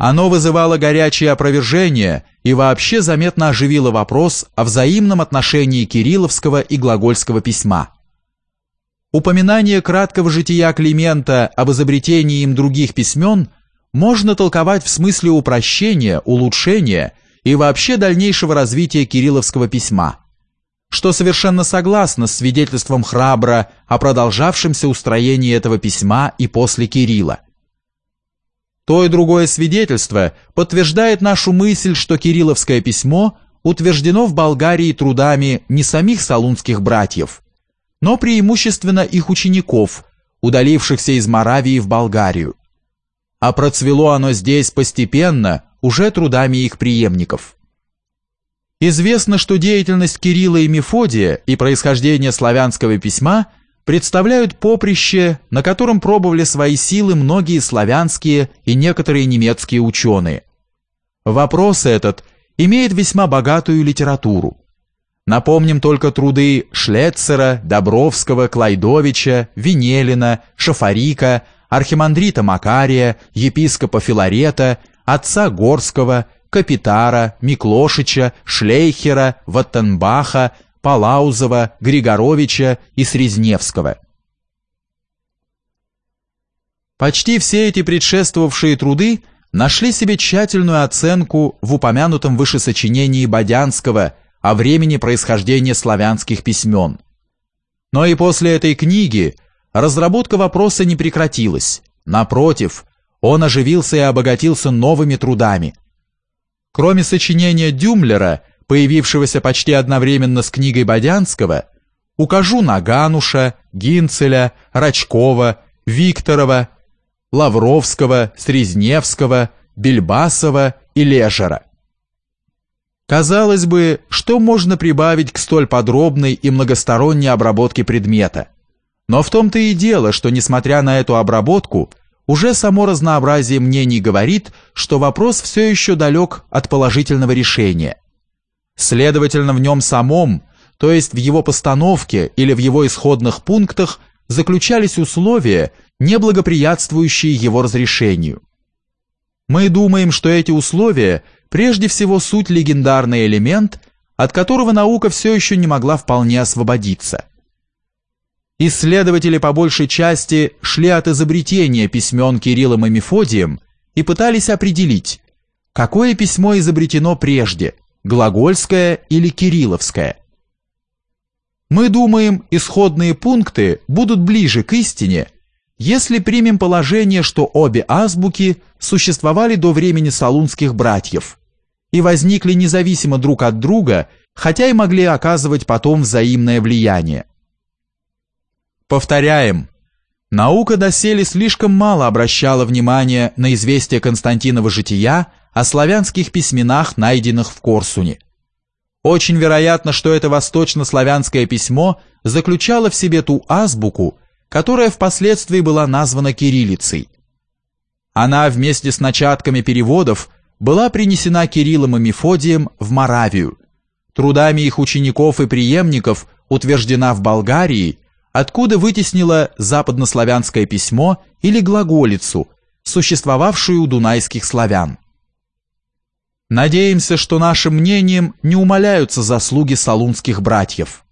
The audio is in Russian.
Оно вызывало горячее опровержение и вообще заметно оживило вопрос о взаимном отношении Кирилловского и Глагольского письма. Упоминание краткого жития Климента об изобретении им других письмен можно толковать в смысле упрощения, улучшения и вообще дальнейшего развития Кирилловского письма, что совершенно согласно с свидетельством Храбра о продолжавшемся устроении этого письма и после Кирилла. То и другое свидетельство подтверждает нашу мысль, что Кирилловское письмо утверждено в Болгарии трудами не самих салунских братьев, но преимущественно их учеников, удалившихся из Моравии в Болгарию. А процвело оно здесь постепенно, уже трудами их преемников. Известно, что деятельность Кирилла и Мефодия и происхождение славянского письма – представляют поприще, на котором пробовали свои силы многие славянские и некоторые немецкие ученые. Вопрос этот имеет весьма богатую литературу. Напомним только труды Шлецера, Добровского, Клайдовича, Венелина, Шафарика, архимандрита Макария, епископа Филарета, отца Горского, Капитара, Миклошича, Шлейхера, Ваттенбаха, Палаузова, Григоровича и Срезневского. Почти все эти предшествовавшие труды нашли себе тщательную оценку в упомянутом выше сочинении Бодянского о времени происхождения славянских письмен. Но и после этой книги разработка вопроса не прекратилась. Напротив, он оживился и обогатился новыми трудами. Кроме сочинения Дюмлера – появившегося почти одновременно с книгой Бодянского, укажу на Гануша, Гинцеля, Рачкова, Викторова, Лавровского, Срезневского, Бельбасова и Лежера. Казалось бы, что можно прибавить к столь подробной и многосторонней обработке предмета? Но в том-то и дело, что несмотря на эту обработку, уже само разнообразие мнений говорит, что вопрос все еще далек от положительного решения – Следовательно, в нем самом, то есть в его постановке или в его исходных пунктах, заключались условия, неблагоприятствующие его разрешению. Мы думаем, что эти условия прежде всего суть легендарный элемент, от которого наука все еще не могла вполне освободиться. Исследователи по большей части шли от изобретения письмен Кириллом и Мефодием и пытались определить, какое письмо изобретено прежде – глагольское или кирилловское. Мы думаем, исходные пункты будут ближе к истине, если примем положение, что обе азбуки существовали до времени салунских братьев и возникли независимо друг от друга, хотя и могли оказывать потом взаимное влияние. Повторяем, наука доселе слишком мало обращала внимания на известие Константинова жития о славянских письменах, найденных в Корсуне. Очень вероятно, что это восточнославянское письмо заключало в себе ту азбуку, которая впоследствии была названа кириллицей. Она вместе с начатками переводов была принесена Кириллом и Мефодием в Моравию, трудами их учеников и преемников утверждена в Болгарии, откуда вытеснила западнославянское письмо или глаголицу, существовавшую у дунайских славян. Надеемся, что нашим мнением не умаляются заслуги салунских братьев.